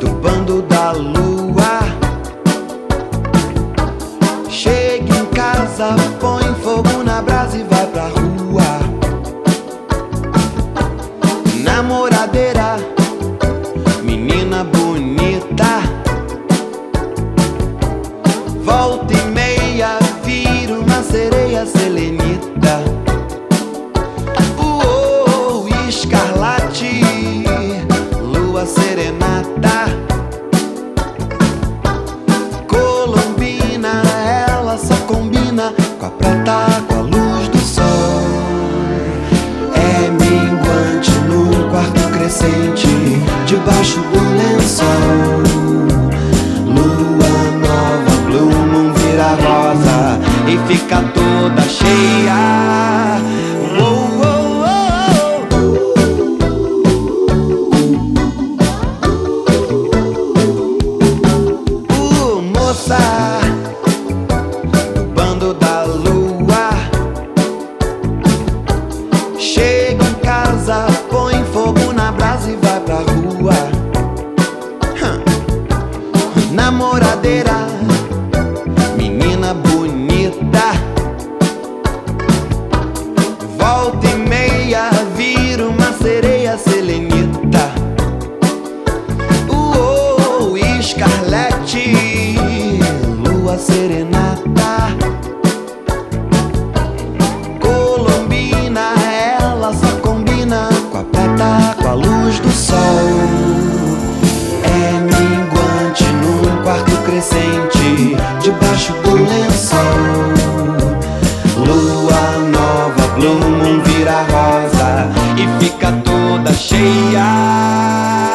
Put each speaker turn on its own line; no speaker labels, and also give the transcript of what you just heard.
do bando da lua. Chega em casa, põe. crescente debaixo do lençol. Lua nova, blue moon vira rosa e fica toda cheia. serenata. Colombina, ela só combina com a prata, com a luz do sol. É minguante num quarto crescente, debaixo do lençol. Lua nova, blue moon vira rosa e fica toda cheia.